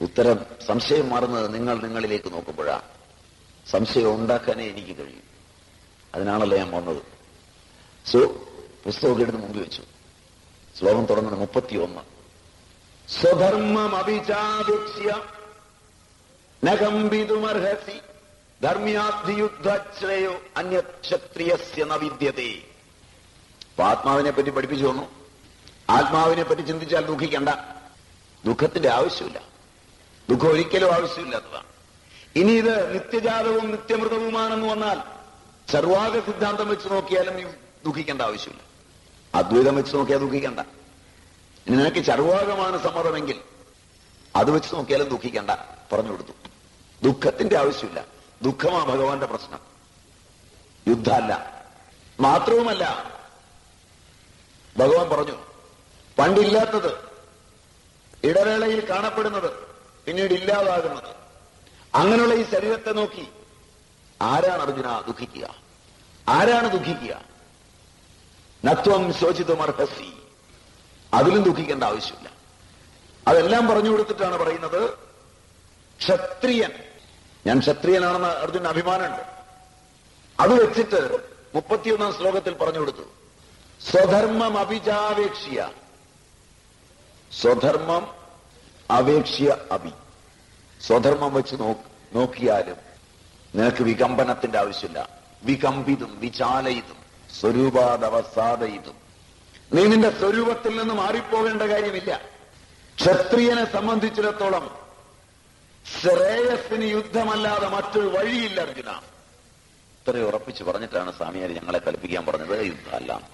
ഉത്തരം സംശയം മാറുന്നത് നിങ്ങൾ നിങ്ങളിലേക്ക് നോക്കുമ്പോഴാണ് സംശയം ഉണ്ടാക്കാനേ എനിക്ക് കഴിയും. അതിനാണല്ലോ ഞാൻ വന്നത്. സോ പുസ്തകമൊക്കെ എടുത്ത് മുമ്പിൽ വെച്ചു. ശ്ലോകം തുടങ്ങുന്നത് മുപ്പത്തിയൊന്ന്. സ്വധർമ്മം അഭിചാപേക്ഷ്യ നകമ്പിതുമർഹസി ധർമ്മ്യാധിയുദ്ധശ്രയോ അന്യക്ഷത്രിയസ്യ അപ്പൊ ആത്മാവിനെ പറ്റി പഠിപ്പിച്ചു തന്നു ആത്മാവിനെ പറ്റി ചിന്തിച്ചാൽ ദുഃഖിക്കണ്ട. ദുഃഖത്തിന്റെ ആവശ്യമില്ല. ദുഃഖം ഒരിക്കലും ആവശ്യമില്ലാത്തതാണ്. ഇനി ഇത് നിത്യജാതവും നിത്യമൃതവുമാണെന്ന് വന്നാൽ സർവാഗ സിദ്ധാന്തം വെച്ച് നോക്കിയാലും നീ ദുഃഖിക്കേണ്ട ആവശ്യമില്ല. അദ്വൈതം വെച്ച് നോക്കിയാൽ ദുഃഖിക്കേണ്ട. നിനക്ക് ചർവാകമാണ് സമ്മതമെങ്കിൽ അത് വെച്ച് നോക്കിയാലും ദുഃഖിക്കേണ്ട. പറഞ്ഞു കൊടുത്തു. ദുഃഖത്തിന്റെ ആവശ്യമില്ല. ദുഃഖമാ ഭഗവാന്റെ പ്രശ്നം. യുദ്ധമല്ല. മാത്രവുമല്ല ഭഗവാൻ പറഞ്ഞു പണ്ടില്ലാത്തത് ഇടവേളയിൽ കാണപ്പെടുന്നത് പിന്നീട് ഇല്ലാതാകുന്നത്. അങ്ങനെയുള്ള ഈ ശരീരത്തെ നോക്കി ആരാണ് അർജുന ദുഃഖിക്കുക? ആരാണ് ദുഃഖിക്കുക? നത്വം ശോചിതമർഹസി. അതിലും ദുഃഖിക്കേണ്ട ആവശ്യമില്ല. അതെല്ലാം പറഞ്ഞു കൊടുത്തിട്ടാണ് പറയുന്നത് ക്ഷത്രിയൻ. ഞാൻ ക്ഷത്രിയനാണെന്ന് അർജുന അഭിമാനമുണ്ട്. അത് വെച്ചിട്ട് മുപ്പത്തിയൊന്നാം ശ്ലോകത്തിൽ പറഞ്ഞു കൊടുത്തു. സ്വധർമ്മം അഭിജാപേക്ഷിയ സ്വധർമ്മം അപേക്ഷ്യ അഭി. സ്വധർമ്മം വെച്ച് നോക്കിയാലും നിനക്ക് വികമ്പനത്തിന്റെ ആവശ്യമില്ല. വികമ്പിതും വിചാലയിതും സ്വരൂപാദവസാദയിതും. നീ നിന്റെ സ്വരൂപത്തിൽ നിന്ന് മാറിപ്പോകേണ്ട കാര്യമില്ല. ക്ഷത്രിയനെ സംബന്ധിച്ചിടത്തോളം ശ്രേയസിന് യുദ്ധമല്ലാതെ മറ്റൊരു വഴിയില്ല അർജുന. ഇത്രയും ഉറപ്പിച്ച് പറഞ്ഞിട്ടാണ് സ്വാമിയാർ ഞങ്ങളെ കൽപ്പിക്കാൻ പറഞ്ഞത്. യുദ്ധമല്ല.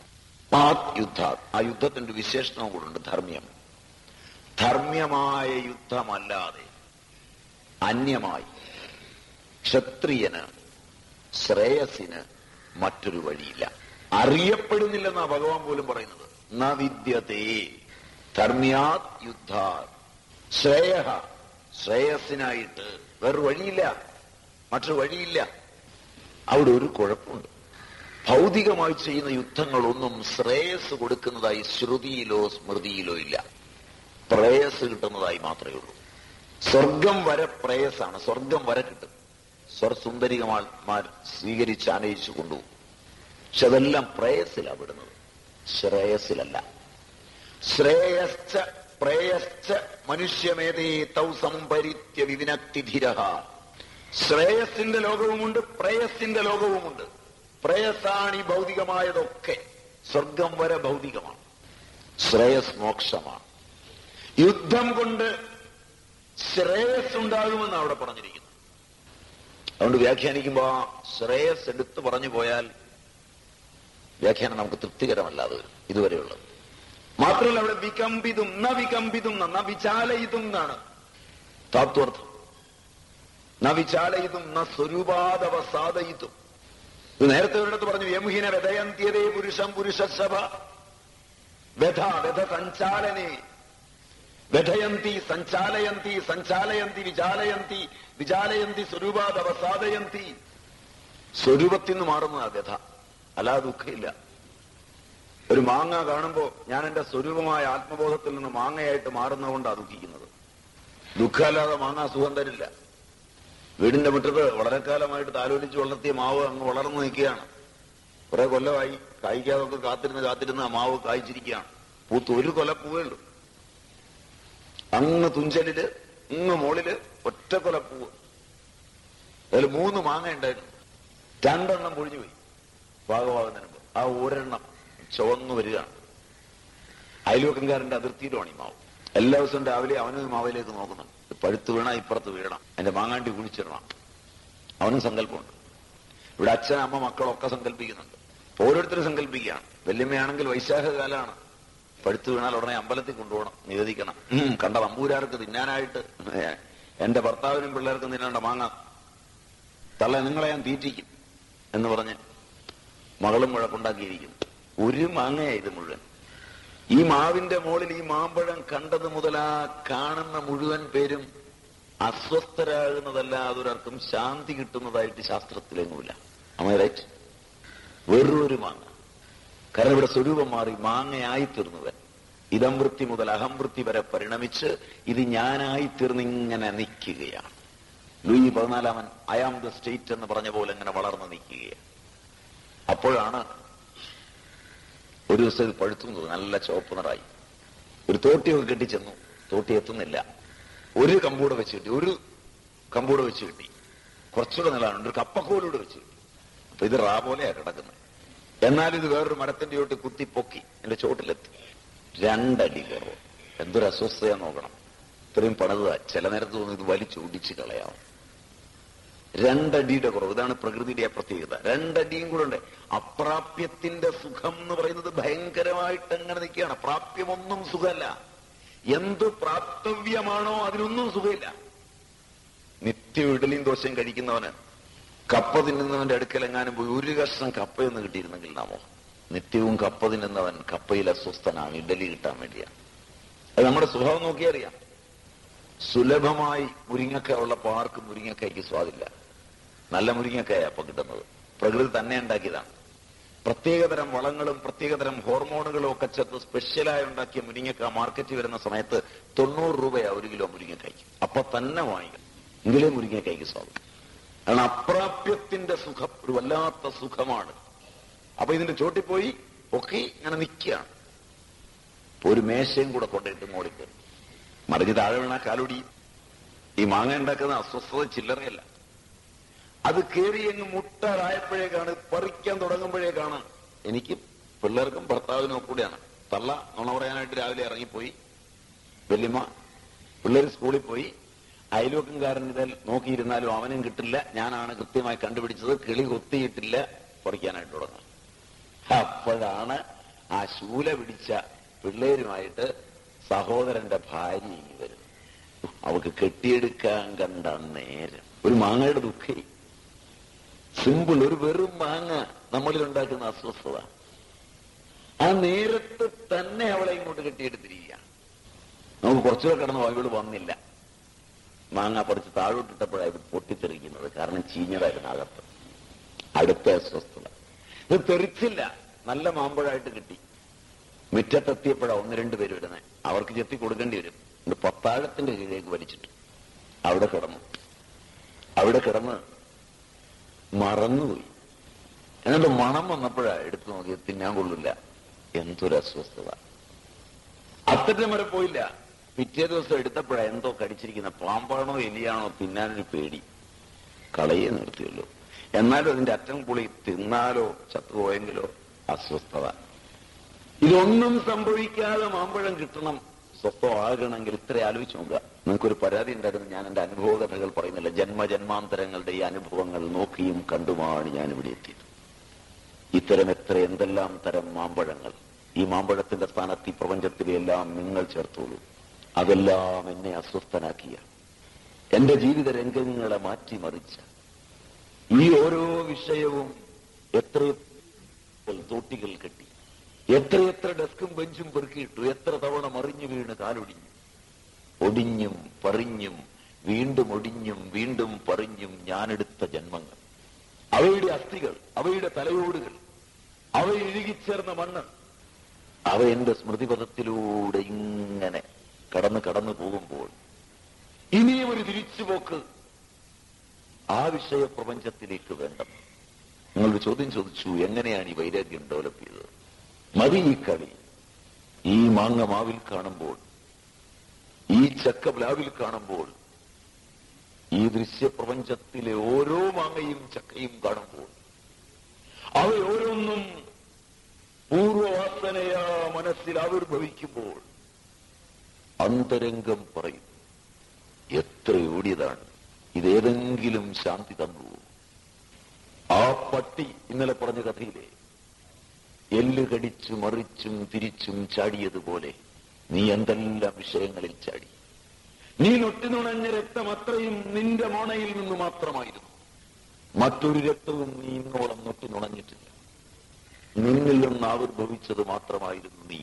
ആ യുദ്ധ. ആ യുദ്ധത്തിന്റെ വിശേഷണവും കൂടുണ്ട് ധർമ്മ്യം. ധർമ്മ്യമായ യുദ്ധമല്ലാതെ അന്യമായി ക്ഷത്രിയന് ശ്രേയസിന് മറ്റൊരു വഴിയില്ല. അറിയപ്പെടുന്നില്ലെന്നാ ഭഗവാൻ പോലും പറയുന്നത്. ന വിദ്യതേ ധർമ്മ്യാത് യുദ്ധാ ശ്രേയ ശ്രേയസിനായിട്ട് വേറൊരു വഴിയില്ല. മറ്റൊരു വഴിയില്ല. അവിടെ ഒരു കുഴപ്പമുണ്ട്. ഭൗതികമായി ചെയ്യുന്ന യുദ്ധങ്ങളൊന്നും ശ്രേയസ് കൊടുക്കുന്നതായി ശ്രുതിയിലോ സ്മൃതിയിലോ ഇല്ല. പ്രേയസ് കിട്ടുന്നതായി മാത്രമേ ഉള്ളൂ. സ്വർഗം വരെ പ്രേയസാണ്. സ്വർഗം വരെ കിട്ടും. സ്വർസുന്ദരികമാർ സ്വീകരിച്ച് ആനയിച്ചു കൊണ്ടുപോകും. പക്ഷെ അതെല്ലാം പ്രേയസിലാണ് വിടുന്നത് ശ്രേയസിലല്ല ശ്രേയശ്ച പ്രേയസ്ച മനുഷ്യമേതേ തൗ സംഭരിത്യ വിവിനക്തിധിര ശ്രേയസിന്റെ ലോകവുമുണ്ട് പ്രേയസിന്റെ ലോകവുമുണ്ട്. പ്രേയസാണ് ഈ ഭൗതികമായതൊക്കെ സ്വർഗം വരെ ഭൗതികമാണ്. ശ്രേയസ് മോക്ഷമാണ്. യുദ്ധം കൊണ്ട് ശ്രേയസ് ഉണ്ടാകുമെന്ന് അവിടെ പറഞ്ഞിരിക്കുന്നു. അതുകൊണ്ട് വ്യാഖ്യാനിക്കുമ്പോ ആ ശ്രേയസ് എടുത്തു പറഞ്ഞു പോയാൽ വ്യാഖ്യാനം നമുക്ക് തൃപ്തികരമല്ലാതെ വരും ഇതുവരെയുള്ളത് മാത്രമല്ല അവിടെ വികമ്പിതും ന വികമ്പിതും ന വിചാലയിതും എന്നാണ് താത്വർത്ഥം. ന വിചാലയിതും ന സ്വരൂപാദവസാദയിതും. ഇത് നേരത്തെ ഒരിടത്ത് പറഞ്ഞു യമുഹിന വ്യതയന്ത്യതേ പുരുഷം പുരുഷസഭ വ്യഥ വ്യഥ സഞ്ചാലനെ വ്യഥയന്തി സഞ്ചാലയന്തി സഞ്ചാലയന്തി വിചാലയന്തി വിചാലയന്തി സ്വരൂപാദവസാദയന്തി സ്വരൂപത്തിൽ നിന്ന് മാറുന്നതാ വ്യഥ അല്ലാതെ ദുഃഖമില്ല ഒരു മാങ്ങ കാണുമ്പോ ഞാൻ എന്റെ സ്വരൂപമായ ആത്മബോധത്തിൽ നിന്ന് മാങ്ങയായിട്ട് മാറുന്നതുകൊണ്ടാണ് ദുഃഖിക്കുന്നത്. ദുഃഖമല്ലാതെ മാങ്ങ സുഖം തരില്ല. വീടിന്റെ മുറ്റത്ത് വളരെ കാലമായിട്ട് താലോലിച്ച് വളർത്തിയ മാവ് അങ്ങ് വളർന്നു നിൽക്കുകയാണ്. കുറെ കൊല്ലമായി കായ്ക്കാതൊക്കെ കാത്തിരുന്ന് കാത്തിരുന്ന് ആ മാവ് കായ്ച്ചിരിക്കുകയാണ്. പൂത്ത് ഒരു കൊല പൂവേ ഉള്ളൂ. അങ്ങ് തുഞ്ചലിൽ ഇങ്ങ് മോളിൽ ഒറ്റ കൊല പൂവ്. അതിൽ മൂന്ന് മാങ്ങ ഉണ്ടായിരുന്നു. രണ്ടെണ്ണം പൊഴിഞ്ഞു പോയി. ഭാഗമാകുന്നതിന് ആ ഒരെണ്ണം ചുവന്നു വരികയാണ്. അയൽവക്കംകാരന്റെ അതിർത്തിയിലുമാണ് ഈ മാവ്. എല്ലാ ദിവസവും രാവിലെ അവനും മാവിലേക്ക് നോക്കുന്നുണ്ട്. പഴുത്ത് വീണ ഇപ്പുറത്ത് വീഴണം. എന്റെ മാങ്ങാണ്ടി കുഴിച്ചിടണം. അവനും സങ്കല്പമുണ്ട്. ഇവിടെ അച്ഛൻ അമ്മ മക്കളൊക്കെ സങ്കല്പിക്കുന്നുണ്ട്. ഓരോരുത്തരും സങ്കല്പിക്കുകയാണ്. വല്യമ്മയാണെങ്കിൽ വൈശാഖ കാലമാണ് പഴുത്ത് വീണാൽ ഉടനെ അമ്പലത്തിൽ കൊണ്ടുപോകണം നിവേദിക്കണം. കണ്ട നമ്പൂരാർക്ക് തിന്നാനായിട്ട് എന്റെ ഭർത്താവിനും പിള്ളേർക്കും തിന്നേണ്ട മാങ്ങ. തള്ള നിങ്ങളെ ഞാൻ തീറ്റിക്കും എന്ന് പറഞ്ഞ് മകളും മുഴക്കുണ്ടാക്കിയിരിക്കും ഒരു മാങ്ങയായി ഇത് മുഴുവൻ. ഈ മാവിന്റെ മുകളിൽ ഈ മാമ്പഴം കണ്ടത് മുതലാ കാണുന്ന മുഴുവൻ പേരും അസ്വസ്ഥരാകുന്നതല്ലാതെ ഒരാൾക്കും ശാന്തി കിട്ടുന്നതായിട്ട് ശാസ്ത്രത്തിലൊന്നുമില്ല അമ്മ റൈറ്റ് വെറൊരു മാങ്ങ. കാരണം ഇവിടെ സ്വരൂപം മാറി മാങ്ങയായി തീർന്നവൻ ഇതം വൃത്തി മുതൽ അഹം വൃത്തി വരെ പരിണമിച്ച് ഇത് ഞാനായി തീർന്നിങ്ങനെ നിൽക്കുകയാണ്. ലൂയി പതിനാലാമൻ ഐ ആം ദ സ്റ്റേറ്റ് എന്ന് പറഞ്ഞ പോലെ ഇങ്ങനെ വളർന്നു നിൽക്കുകയാണ്. അപ്പോഴാണ് ഒരു ദിവസം ഇത് പഴുത്തുന്നത് നല്ല ചുവപ്പ് നിറായി ഒരു തോട്ടിയൊക്കെ കെട്ടിച്ചെന്നു. തോട്ടി എത്തുന്നില്ല. ഒരു കമ്പൂടെ വെച്ച് കിട്ടി. ഒരു കമ്പൂടെ വെച്ച് കിട്ടി. കുറച്ചുകൂടെ നിലമാണ് ഒരു കപ്പക്കോലൂടെ വെച്ച് കിട്ടി. അപ്പൊ ഇത് റാ പോലെയാണ് കിടക്കുന്നത്. എന്നാൽ ഇത് വേറൊരു മരത്തിന്റെ ചോട്ടിൽ കുത്തി പൊക്കി. എന്റെ ചോട്ടിലെത്തി. രണ്ടടി കയറും എന്തൊരു അസ്വസ്ഥത നോക്കണം. ഇത്രയും പണിതാ. ചില നേരത്ത് തോന്നുന്നു ഇത് വലിച്ചു ഒടിച്ച് കളയാം. രണ്ടടിയുടെ കുറവ്. ഇതാണ് പ്രകൃതിയുടെ പ്രത്യേകത. രണ്ടടിയും കൂടെ ഉണ്ട്. അപ്രാപ്യത്തിന്റെ സുഖം എന്ന് പറയുന്നത് ഭയങ്കരമായിട്ട് അങ്ങനെ നിൽക്കുകയാണ്. പ്രാപ്യമൊന്നും സുഖമല്ല. എന്ത് പ്രാപ്തവ്യമാണോ അതിനൊന്നും സുഖമില്ല. നിത്യം ഇഡലിയും ദോശയും കഴിക്കുന്നവന് കപ്പ തിന്നുന്നവന്റെ അടുക്കലെങ്ങാനും പോയി ഒരു കഷ്ണം കപ്പയൊന്നും കിട്ടിയിരുന്നെങ്കിൽ നാമോ? നിത്യവും കപ്പ തിന്നുന്നവൻ കപ്പയിൽ അസ്വസ്ഥനാണ്. ഇഡലി കിട്ടാൻ വേണ്ടിയാണ് അത് നമ്മുടെ സ്വഭാവം നോക്കിയറിയാം സുലഭമായി മുരിങ്ങക്ക ഉള്ളപ്പോൾ ആർക്കും മുരിങ്ങക്കായ്ക്ക് സ്വാദില്ല. നല്ല മുരിങ്ങക്കായ അപ്പൊ കിട്ടുന്നത്. പ്രകൃതി തന്നെ ഉണ്ടാക്കിയതാണ്. പ്രത്യേകതരം വളങ്ങളും പ്രത്യേകതരം ഹോർമോണുകളും ഒക്കെ ചേർത്ത് സ്പെഷ്യലായി ഉണ്ടാക്കിയ മുരിങ്ങക്ക മാർക്കറ്റിൽ വരുന്ന സമയത്ത് തൊണ്ണൂറ് രൂപയാ ഒരു കിലോ മുരിങ്ങക്കായ്ക്ക്. അപ്പൊ തന്നെ വാങ്ങിക്കും. എങ്കിലേ മുരിങ്ങക്കായ്ക്ക് സ്വാദം കാരണം അപ്രാപ്യത്തിന്റെ സുഖം ഒരു വല്ലാത്ത സുഖമാണ്. അപ്പൊ ഇതിന്റെ ചോട്ടിൽ പോയി ഒക്കെ ഇങ്ങനെ നിൽക്കുകയാണ് ഒരു മേശയും കൂടെ കൊണ്ടിട്ട് മോളിക്ക് മറിഞ്ഞ് താഴെ വീണ കാലൊടി. ഈ മാങ്ങ ഉണ്ടാക്കുന്ന അസ്വസ്ഥത ചില്ലറയല്ല. അത് കയറി അങ്ങ് മുട്ടാറായപ്പോഴേക്കാണ് പറിക്കാൻ തുടങ്ങുമ്പോഴേക്കാണ് എനിക്ക് പിള്ളേർക്കും ഭർത്താവിനും കൂടിയാണ്. തള്ള നുണ പറയാനായിട്ട് രാവിലെ ഇറങ്ങിപ്പോയി. വല്യമ്മ പിള്ളേർ സ്കൂളിൽ പോയി. അയൽവക്കംകാരൻ ഇതിൽ നോക്കിയിരുന്നാലും അവനും കിട്ടില്ല. ഞാനാണ് കൃത്യമായി കണ്ടുപിടിച്ചത്. കിളി കൊത്തിയിട്ടില്ല. പറിക്കാനായിട്ട് തുടങ്ങും അപ്പോഴാണ് ആ ശൂല പിടിച്ച പിള്ളേരുമായിട്ട് സഹോദരന്റെ ഭാര്യ ഇനി വരുന്നു അവക്ക് കെട്ടിയെടുക്കാൻ കണ്ട നേരം. ഒരു മാങ്ങയുടെ ദുഃഖി. സിമ്പിൾ ഒരു വെറും മാങ്ങ നമ്മളിൽ ഉണ്ടാക്കുന്ന അസ്വസ്ഥത. ആ നേരത്ത് തന്നെ അവളെ ഇങ്ങോട്ട് കെട്ടിയെടുത്തിരിക്കുക നമുക്ക് കുറച്ചുകൂടെ കിടന്ന് വായുകൾ വന്നില്ല. മാങ്ങ പറിച്ച് താഴോട്ടിട്ടപ്പോഴാണ് ഇത് പൊട്ടിത്തെറിക്കുന്നത്. കാരണം ചീഞ്ഞതായിരുന്നു അകത്ത്. അടുത്ത അസ്വസ്ഥത. ഇത് തെറിച്ചില്ല. നല്ല മാമ്പഴായിട്ട് കിട്ടി. മുറ്റത്തെത്തിയപ്പോഴാണ് ഒന്ന് രണ്ട് പേര് വരുന്നത് അവർക്ക് ചെത്തി കൊടുക്കേണ്ടി വരും. പത്താഴത്തിന്റെ കീഴേക്ക് വലിച്ചിട്ട്. അവിടെ കിടന്നു. അവിടെ കിടന്ന് മറന്നുപോയി. എന്നിട്ട് മണം വന്നപ്പോഴാ എടുത്തു നോക്കി തിന്നാൻ കൊള്ളില്ല. എന്തൊരു അസ്വസ്ഥത. അത്തറ്റം വരെ പോയില്ല. പിറ്റേ ദിവസം എടുത്തപ്പോഴാ എന്തോ കടിച്ചിരിക്കുന്ന പാമ്പാണോ എലിയാണോ തിന്നാനൊരു പേടി. കളയെ നിർത്തിയല്ലോ എന്നാലും അതിന്റെ അറ്റം പുളി തിന്നാലോ ചത്തുപോയെങ്കിലോ അസ്വസ്ഥത. ഇതൊന്നും സംഭവിക്കാതെ മാമ്പഴം കിട്ടണം. സ്വസ്ഥമാകണമെങ്കിൽ ഇത്ര ആലോചിച്ച് നോക്കുക. നിങ്ങൾക്കൊരു പരാതി ഉണ്ടായിരുന്നു. ഞാൻ എന്റെ അനുഭവ കഥകൾ പറയുന്നില്ല. ജന്മജന്മാന്തരങ്ങളുടെ ഈ അനുഭവങ്ങൾ നോക്കിയും കണ്ടുമാണ് ഞാൻ ഇവിടെ എത്തിയത്. ഇത്തരം എത്ര എന്തെല്ലാം തരം മാമ്പഴങ്ങൾ. ഈ മാമ്പഴത്തിന്റെ സ്ഥാനത്ത് ഈ പ്രപഞ്ചത്തിലെ എല്ലാം നിങ്ങൾ ചേർത്തോളൂ. അതെല്ലാം എന്നെ അസ്വസ്ഥനാക്കിയ. എന്റെ ജീവിത രംഗങ്ങളെ മാറ്റിമറിച്ച ഈ ഓരോ വിഷയവും എത്ര തോട്ടികൾ കെട്ടി. എത്ര എത്ര ഡെസ്കും ബെഞ്ചും പെറുക്കിയിട്ടു. എത്ര തവണ മറിഞ്ഞു വീണ് കാലൊടിഞ്ഞു. ഒടിഞ്ഞും പറിഞ്ഞും വീണ്ടും ഒടിഞ്ഞും വീണ്ടും പറിഞ്ഞും ഞാനെടുത്ത ജന്മങ്ങൾ. അവയുടെ അസ്ഥികൾ അവയുടെ തലയോടുകൾ അവ ഇഴുകിച്ചേർന്ന മണ്ണ് അവ എന്റെ സ്മൃതിപഥത്തിലൂടെ ഇങ്ങനെ കടന്നു കടന്നു പോകുമ്പോൾ ഇനിയും ഒരു തിരിച്ചുപോക്ക് ആ വിഷയ പ്രപഞ്ചത്തിലേക്ക് വേണ്ട നിങ്ങളൊരു ചോദ്യം ചോദിച്ചു എങ്ങനെയാണ് ഈ വൈരാഗ്യം ഡെവലപ്പ് ചെയ്തത്? മതി ഈ കളി. ഈ മാങ്ങ മാവിൽ കാണുമ്പോൾ ഈ ചക്ക പ്ലാവിൽ കാണുമ്പോൾ ഈ ദൃശ്യപ്രപഞ്ചത്തിലെ ഓരോ മാങ്ങയും ചക്കയും കാണുമ്പോൾ അവയോരോന്നും പൂർവവാസനയാ മനസ്സിൽ ആവിർഭവിക്കുമ്പോൾ അന്തരംഗം പറയും. എത്ര ഓടിയതാണ്. ഇതേതെങ്കിലും ശാന്തി തന്നു. ആ പട്ടി ഇന്നലെ പറഞ്ഞ കഥയിലെ എല്ല് കടിച്ചു മറിച്ചും തിരിച്ചും ചാടിയതുപോലെ നീ എന്തെല്ലാം വിഷയങ്ങളിൽ ചാടി? നീ നൊട്ടിനുണഞ്ഞ രക്തം അത്രയും നിന്റെ മോണയിൽ നിന്ന് മാത്രമായിരുന്നു. മറ്റൊരു രക്തവും നീ ഇന്നോളം നൊട്ടിനുണഞ്ഞിട്ടില്ല നിന്നിൽ നിന്ന് ആവിർഭവിച്ചത് മാത്രമായിരുന്നു നീ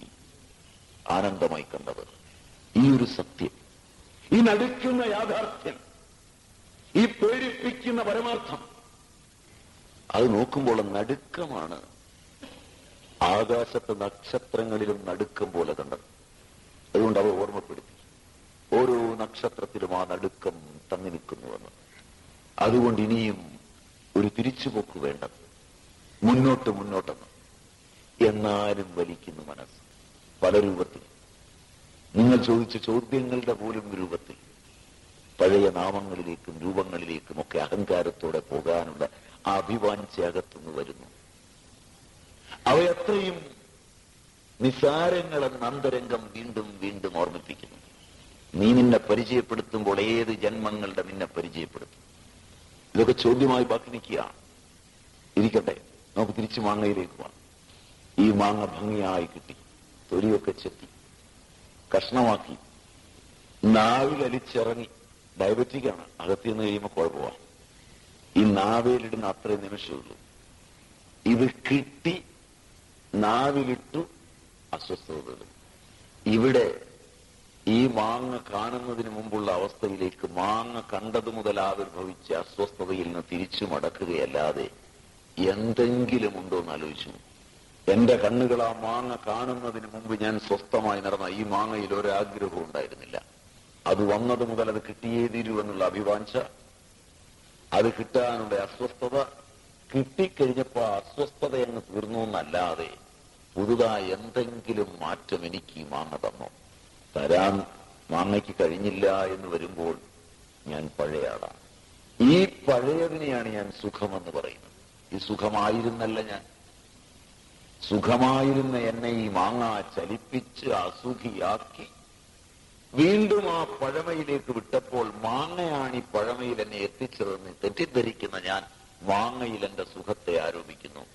ആനന്ദമായി കണ്ടത്. ഈ ഒരു സത്യം ഈ നടുക്കുന്ന യാഥാർത്ഥ്യം ഈ പേടിപ്പിക്കുന്ന പരമാർത്ഥം. അത് നോക്കുമ്പോൾ നടുക്കമാണ്. ആകാശത്ത് നക്ഷത്രങ്ങളിലും നടുക്കം പോലെ കണ്ടത് അതുകൊണ്ട് അവർ ഓർമ്മപ്പെടുത്തി. ഓരോ നക്ഷത്രത്തിലും ആ നടുക്കം തങ്ങി നിൽക്കുന്നുവെന്ന്. അതുകൊണ്ട് ഇനിയും ഒരു തിരിച്ചുപോക്ക് വേണ്ടത് മുന്നോട്ട് മുന്നോട്ടെന്ന്. എന്നാലും വലിക്കുന്നു മനസ്സ്. പല രൂപത്തിൽ. നിങ്ങൾ ചോദിച്ച ചോദ്യങ്ങളുടെ പോലും രൂപത്തിൽ. പഴയ നാമങ്ങളിലേക്കും രൂപങ്ങളിലേക്കും ഒക്കെ അഹങ്കാരത്തോടെ പോകാനുള്ള ആ അഭിവാഞ്ച അകത്തുനിന്ന് വരുന്നു. അവയത്രയും നിസാരങ്ങളെ അന്തരംഗം വീണ്ടും വീണ്ടും ഓർമ്മിപ്പിക്കുന്നു. നീ നിന്നെ പരിചയപ്പെടുത്തുമ്പോൾ ഏത് ജന്മങ്ങളുടെ നിന്നെ പരിചയപ്പെടുത്തും. ഇതൊക്കെ ചോദ്യമായി ബാക്കി നിൽക്കുകയാണ് ഇരിക്കട്ടെ നമുക്ക് തിരിച്ചു മാങ്ങയിലേക്ക് പോകാം. ഈ മാങ്ങ ഭംഗിയായി കിട്ടി തൊലിയൊക്കെ ചെത്തി കഷ്ണമാക്കി നാവിലലിച്ചിറങ്ങി ഡയബറ്റിക്കാണ്. അകത്ത് നിന്ന് കഴിയുമ്പോൾ കുഴപ്പമാണ് ഈ നാവിലിടുന്ന അത്രയും നിമിഷമുള്ളൂ ഇത് കിട്ടി നാവിലിട്ടു അസ്വസ്ഥത ഇവിടെ ഈ മാങ്ങ കാണുന്നതിന് മുമ്പുള്ള അവസ്ഥയിലേക്ക് മാങ്ങ കണ്ടതു മുതൽ ആവിർഭവിച്ച അസ്വസ്ഥതയിൽ നിന്ന് തിരിച്ചു മടക്കുകയല്ലാതെ എന്തെങ്കിലും ഉണ്ടോ എന്ന് ആലോചിച്ചു. എന്റെ കണ്ണുകൾ ആ മാങ്ങ കാണുന്നതിന് മുമ്പ് ഞാൻ സ്വസ്ഥമായി നടന്ന ഈ മാങ്ങയിൽ ഒരാഗ്രഹവും ഉണ്ടായിരുന്നില്ല. അത് വന്നത് മുതൽ അത് കിട്ടിയേ തീരൂ എന്നുള്ള അഭിവാഞ്ച അത് കിട്ടാനുള്ള അസ്വസ്ഥത കിട്ടിക്കഴിഞ്ഞപ്പോ അസ്വസ്ഥത എന്ന് തീർന്നു എന്നല്ലാതെ പുതുതായി എന്തെങ്കിലും മാറ്റം എനിക്ക് മാങ്ങ തന്നു? തരാൻ മാങ്ങയ്ക്ക് കഴിഞ്ഞില്ല എന്ന് വരുമ്പോൾ ഞാൻ പഴയ ഈ പഴയതിനെയാണ് ഞാൻ സുഖമെന്ന് പറയുന്നത്. ഈ സുഖമായിരുന്നല്ല ഞാൻ. സുഖമായിരുന്ന എന്നെ ഈ മാങ്ങ ചലിപ്പിച്ച് അസുഖിയാക്കി. വീണ്ടും ആ പഴമയിലേക്ക് വിട്ടപ്പോൾ മാങ്ങയാണ് ഈ പഴമയിൽ എന്നെ എത്തിച്ചതെന്ന് തെറ്റിദ്ധരിക്കുന്ന ഞാൻ മാങ്ങയിൽ എന്റെ സുഖത്തെ ആരോപിക്കുന്നു.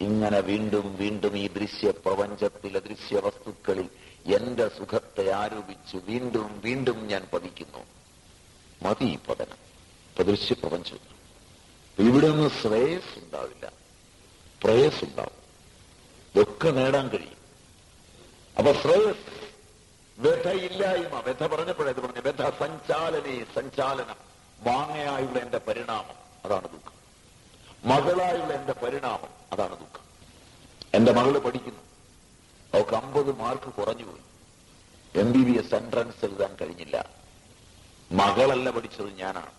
ഇങ്ങനെ വീണ്ടും വീണ്ടും ഈ ദൃശ്യ പ്രപഞ്ചത്തിലെ ദൃശ്യ വസ്തുക്കളിൽ എന്റെ സുഖത്തെ ആരോപിച്ച് വീണ്ടും വീണ്ടും ഞാൻ പതിക്കുന്നു. മതി ഈ പതനം. ദൃശ്യ പ്രപഞ്ചം. ഇവിടെ ഒന്നും ശ്രേയസ് ഉണ്ടാവില്ല പ്രേയസ് ഉണ്ടാവും ഇതൊക്കെ നേടാൻ കഴിയും. അപ്പൊ ശ്രേയസ് വ്യഥയില്ലായ്മ വ്യഥ പറഞ്ഞപ്പോഴേ പറഞ്ഞു വ്യഥ സഞ്ചാലനേ സഞ്ചാലനം. വാങ്ങയായുള്ള എന്റെ പരിണാമം. അതാണ് ദുഃഖം. മകളായുള്ള എന്റെ പരിണാമം. അതാണ് ദുഃഖം. എന്റെ മകൾ പഠിക്കുന്നു. അവൾക്ക് അമ്പത് മാർക്ക് കുറഞ്ഞു പോയി. M B B S entrance എഴുതാൻ കഴിഞ്ഞില്ല. മകളല്ല പഠിച്ചത് ഞാനാണ്.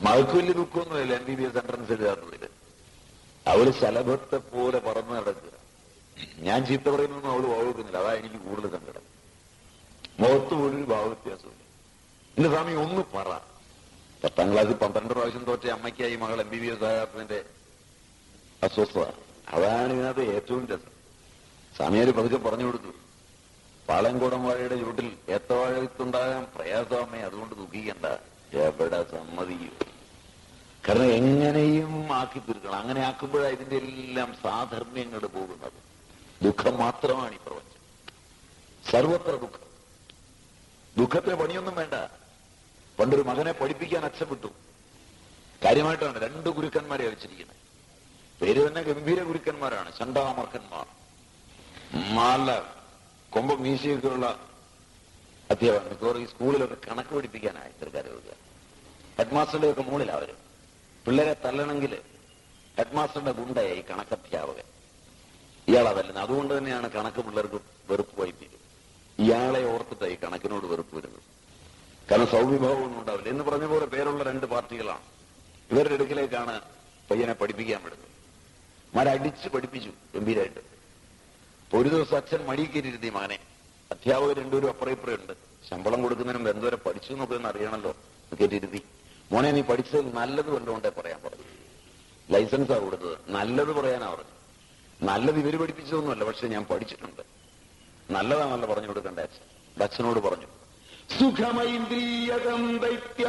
മകൾക്ക് വലിയ ദുഃഖമൊന്നുമില്ല M B B S entrance എഴുതാറുള്ളത് അവൾ ശലഭത്തെ പോലെ പറന്ന് നടക്കുക. ഞാൻ ചീത്ത പറയുന്നൊന്നും അവൾ ഓർക്കുന്നില്ല അതാ എനിക്ക് കൂടുതൽ സങ്കടം. മുഖത്ത് പോലും ഒരു ഭാവവ്യത്യാസമില്ല എന്റെ സ്വാമി ഒന്ന് പറ. പത്താം ക്ലാസ്സിൽ പന്ത്രണ്ട് പ്രാവശ്യം തോറ്റ അമ്മയ്ക്കായി മകൾ എം ബി ബി എസ് ആകാത്തതിന്റെ അസ്വസ്ഥത. അതാണ് ഇതിനകത്ത് ഏറ്റവും രസം. സ്വാമിയാര് പതുക്കെ പറഞ്ഞു കൊടുത്തു. പാളയംകോടം വാഴയുടെ ചൂട്ടിൽ ഏത്തവാഴത്തുണ്ടാകാൻ പ്രയാസമേ അതുകൊണ്ട് ദുഃഖിക്കണ്ട. എവിടെ സമ്മതിക്കും? കാരണം എങ്ങനെയും ആക്കി തീർക്കണം. അങ്ങനെ ആക്കുമ്പോഴാണ് ഇതിന്റെ എല്ലാം സാധർമ്മ്യങ്ങൾ പോകുന്നത്. ദുഃഖം മാത്രമാണ് ഈ പ്രപഞ്ചം സർവത്ര ദുഃഖം. ദുഃഖത്തിന് പണിയൊന്നും വേണ്ട. പണ്ടൊരു മകനെ പഠിപ്പിക്കാൻ അച്ഛൻ വിട്ടു കാര്യമായിട്ടാണ് രണ്ട് ഗുരുക്കന്മാരെ വെച്ചിരിക്കുന്നത്. പേര് തന്നെ ഗംഭീര ഗുരുക്കന്മാരാണ്. ചണ്ടാമർക്കന്മാർ നല്ല കൊമ്പ മീശയൊക്കെയുള്ള അധ്യാപകൻ. മിക്കവാറും ഈ സ്കൂളിലൊക്കെ കണക്ക് പഠിപ്പിക്കാനായി ചെറുക്കാരെ വെക്കുക ഹെഡ് മാസ്റ്ററുടെ ഒക്കെ മുകളിൽ അവർ. പിള്ളേരെ തല്ലണമെങ്കിൽ ഹെഡ് മാസ്റ്ററുടെ ഗുണ്ടയായി കണക്കധ്യാപകൻ. ഇയാളതല്ലെന്ന് അതുകൊണ്ട് തന്നെയാണ് കണക്ക് പിള്ളേർക്ക് വെറുപ്പ് വൈപ്പിക്കുന്നത് ഇയാളെ ഓർത്തിട്ടായി കണക്കിനോട് വെറുപ്പ് വരുന്നത്. കാരണം സൗവിഭാവമൊന്നും ഉണ്ടാവില്ല. എന്ന് പറഞ്ഞ പോലെ പേരുള്ള രണ്ട് പാർട്ടികളാണ്. ഇവരുടെ അടുക്കിലേക്കാണ് പയ്യനെ പഠിപ്പിക്കാൻ വിടുന്നത്. മരടിച്ച് പഠിപ്പിച്ചു ഗംഭീരായിട്ട്. ഒരു ദിവസം അച്ഛൻ മടിക്കേറ്റിരുത്തി മകനെ. അധ്യാപകർ രണ്ടുപേരും അപ്പുറം ശമ്പളം കൊടുക്കുന്നതിനും എന്തോരം പഠിച്ചു എന്നൊക്കെ ഒന്ന് അറിയണല്ലോ കേട്ടിരുത്തി മോനെ നീ പഠിച്ചത് നല്ലത് വല്ലതുകൊണ്ടേ പറയാൻ പറഞ്ഞു. ലൈസൻസാ കൊടുത്തത്. നല്ലത് പറയാനാ പറഞ്ഞു. നല്ലത് ഇവർ പഠിപ്പിച്ചതൊന്നുമല്ല പക്ഷെ ഞാൻ പഠിച്ചിട്ടുണ്ട്. നല്ലതാണല്ലോ പറഞ്ഞു കൊടുക്കണ്ടേ. അച്ഛൻ പറഞ്ഞു സുഖമൈന്ദ്രിയകം ദൈത്യ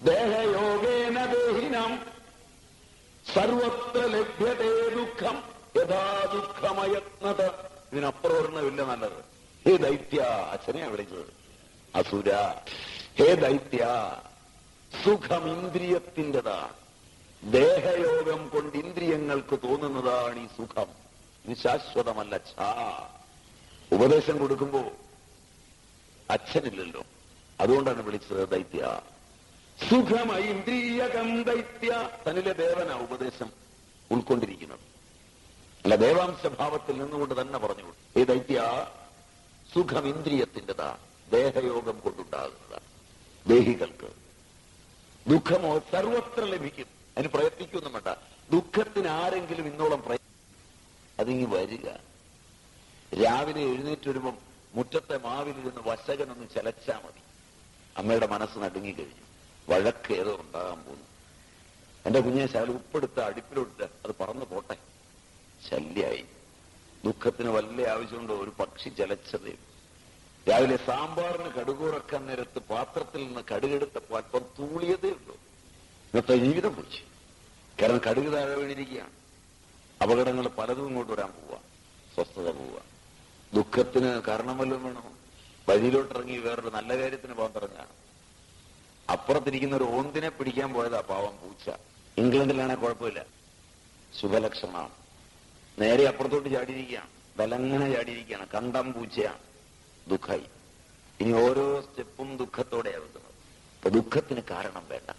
ദേഹയോഗേന ദേഹിനം സർവത്ര ലഭ്യതേ ദുഃഖം യഥാ ദുഃഖമയത്നത. ഇതിനപ്പുറം ഒരെണ്ണമില്ല നല്ലത്. ഹേ ദൈത്യ അച്ഛനെയാ വിളിച്ചത്. അസുര ഹേ ദൈത്യ സുഖം ഇന്ദ്രിയത്തിന്റെതാണ് ദേഹയോഗം കൊണ്ട് ഇന്ദ്രിയങ്ങൾക്ക് തോന്നുന്നതാണ് ഈ സുഖം. ഇത് ശാശ്വതമല്ല ഛാ. ഉപദേശം കൊടുക്കുമ്പോ അച്ഛനില്ലല്ലോ. അതുകൊണ്ടാണ് വിളിച്ചത് ദൈത്യ. സുഖമൈന്ദ്രിയകം ദൈത്യ. തന്നിലെ ദേവന ഉപദേശം ഉൾക്കൊണ്ടിരിക്കുന്നത്. അല്ല ദേവാംശ ഭാവത്തിൽ നിന്നുകൊണ്ട് തന്നെ പറഞ്ഞു ഈ ദൈത്യ സുഖം ഇന്ദ്രിയത്തിന്റെതാണ് ദേഹയോഗം കൊണ്ടുണ്ടാകുന്നതാണ് ദേഹികൾക്ക്. ദുഃഖമോ സർവത്ര ലഭിക്കും. അതിന് പ്രയത്നിക്കൊന്നും വേണ്ട. ദുഃഖത്തിന് ആരെങ്കിലും ഇന്നോളം പ്രയ അതിങ്ങി വരിക. രാവിലെ എഴുന്നേറ്റ് വരുമ്പം മുറ്റത്തെ മാവിലിരുന്ന് വശകനൊന്ന് ചലച്ചാ മതി. അമ്മയുടെ മനസ്സ് നടുങ്ങി കഴിഞ്ഞു. ഏതോ ഉണ്ടാകാൻ പോകുന്നു. എന്റെ കുഞ്ഞെ ശകലം ഉപ്പെടുത്ത് അടുപ്പിലോട്ട് അത് പറന്നു പോട്ടെ. ശല്യായി. ദുഃഖത്തിന് വല്ല ആവശ്യമുണ്ടോ? ഒരു പക്ഷി ചലച്ചതേ. രാവിലെ സാമ്പാറിന് കടുകൂറക്കാൻ നേരത്ത് പാത്രത്തിൽ നിന്ന് കടുകെടുത്തപ്പോൾ അല്പം തൂളിയതേ ഉള്ളൂ. ഇന്നത്തെ ജീവിതം പോയി കാരണം കടുക് താഴെ വീണിരിക്കുകയാണ്. അപകടങ്ങൾ പലതും ഇങ്ങോട്ട് വരാൻ പോവാ. സ്വസ്ഥത പോവുക ദുഃഖത്തിന് കാരണം വല്ലതും വേണോ? വഴിയിലോട്ടിറങ്ങി വേറൊരു നല്ല കാര്യത്തിന് പോകാൻ പറഞ്ഞാണ് അപ്പുറത്തിരിക്കുന്ന ഒരു ഓന്തിനെ പിടിക്കാൻ പോയതാ പാവം പൂച്ച. ഇംഗ്ലണ്ടിലാണെ കുഴപ്പമില്ല. ശുഭലക്ഷണമാണ്. നേരെ അപ്പുറത്തോട്ട് ചാടിയിരിക്കുകയാണ്. ബലങ്ങനെ ചാടിയിരിക്കുകയാണ്. കണ്ടം പൂച്ചയാണ്. ദുഃഖായി. ഇനി ഓരോ സ്റ്റെപ്പും ദുഃഖത്തോടെയാണ് വെക്കുന്നത്. അപ്പൊ ദുഃഖത്തിന് കാരണം വേണ്ട.